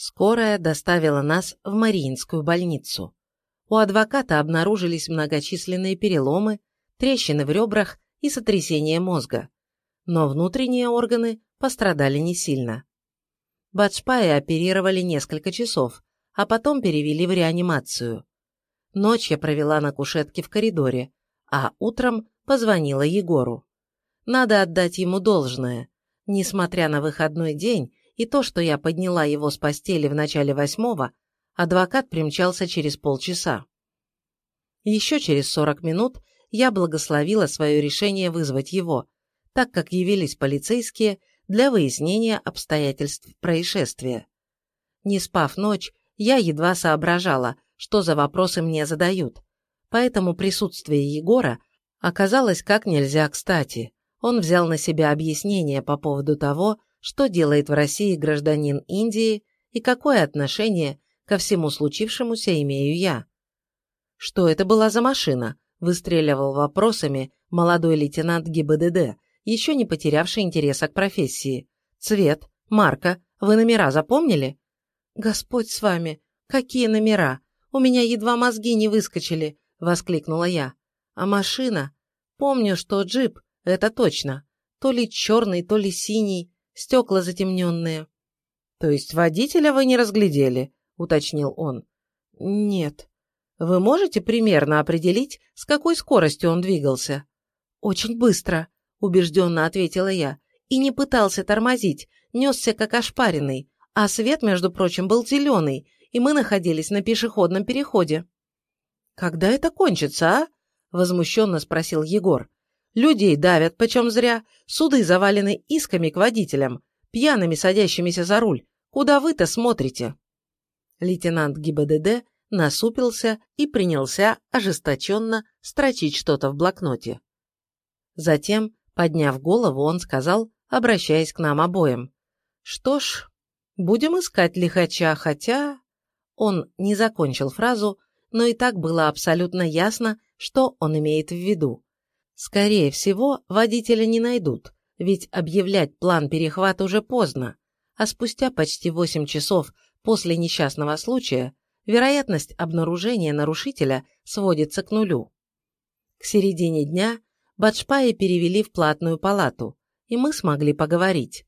Скорая доставила нас в Мариинскую больницу. У адвоката обнаружились многочисленные переломы, трещины в ребрах и сотрясение мозга. Но внутренние органы пострадали не сильно. Баджпая оперировали несколько часов, а потом перевели в реанимацию. Ночь я провела на кушетке в коридоре, а утром позвонила Егору. Надо отдать ему должное. Несмотря на выходной день и то, что я подняла его с постели в начале восьмого, адвокат примчался через полчаса. Еще через сорок минут я благословила свое решение вызвать его, так как явились полицейские для выяснения обстоятельств происшествия. Не спав ночь, я едва соображала, что за вопросы мне задают, поэтому присутствие Егора оказалось как нельзя кстати. Он взял на себя объяснение по поводу того, что делает в России гражданин Индии и какое отношение ко всему случившемуся имею я. Что это была за машина? Выстреливал вопросами молодой лейтенант ГИБДД, еще не потерявший интереса к профессии. Цвет, марка, вы номера запомнили? Господь с вами, какие номера? У меня едва мозги не выскочили, воскликнула я. А машина? Помню, что джип, это точно. То ли черный, то ли синий, стекла затемненные. То есть водителя вы не разглядели, уточнил он. Нет. Вы можете примерно определить, с какой скоростью он двигался? Очень быстро, убежденно ответила я, и не пытался тормозить, несся как ошпаренный, а свет, между прочим, был зеленый, и мы находились на пешеходном переходе. «Когда это кончится, а?» – возмущенно спросил Егор. «Людей давят, почем зря, суды завалены исками к водителям, пьяными садящимися за руль. Куда вы-то смотрите?» Лейтенант ГИБДД насупился и принялся ожесточенно строчить что-то в блокноте. Затем, подняв голову, он сказал, обращаясь к нам обоим. «Что ж, будем искать лихача, хотя...» Он не закончил фразу, но и так было абсолютно ясно, что он имеет в виду. Скорее всего, водителя не найдут, ведь объявлять план перехвата уже поздно, а спустя почти 8 часов после несчастного случая вероятность обнаружения нарушителя сводится к нулю. К середине дня Баджпаи перевели в платную палату, и мы смогли поговорить.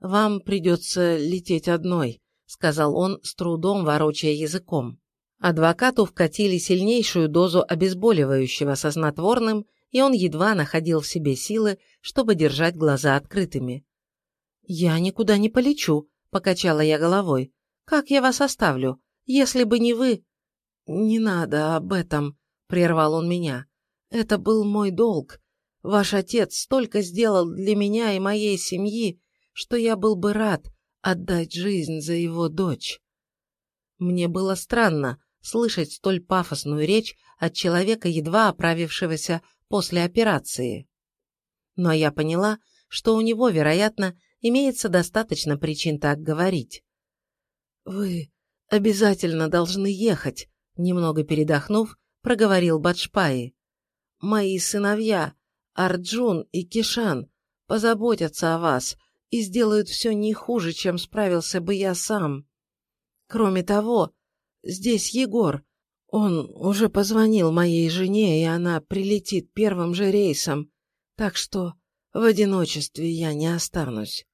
«Вам придется лететь одной», — сказал он, с трудом ворочая языком. Адвокату вкатили сильнейшую дозу обезболивающего со снотворным, и он едва находил в себе силы, чтобы держать глаза открытыми. «Я никуда не полечу», — покачала я головой. «Как я вас оставлю? Если бы не вы...» «Не надо об этом», — прервал он меня. «Это был мой долг. Ваш отец столько сделал для меня и моей семьи, что я был бы рад отдать жизнь за его дочь». Мне было странно слышать столь пафосную речь от человека, едва оправившегося после операции. Но я поняла, что у него, вероятно, имеется достаточно причин так говорить. «Вы обязательно должны ехать», — немного передохнув, проговорил Баджпаи. «Мои сыновья, Арджун и Кишан, позаботятся о вас и сделают все не хуже, чем справился бы я сам. Кроме того, здесь Егор. Он уже позвонил моей жене, и она прилетит первым же рейсом, так что в одиночестве я не останусь».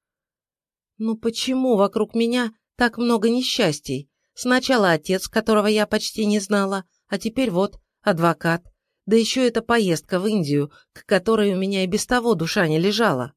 «Ну почему вокруг меня так много несчастий? Сначала отец, которого я почти не знала, а теперь вот адвокат. Да еще эта поездка в Индию, к которой у меня и без того душа не лежала».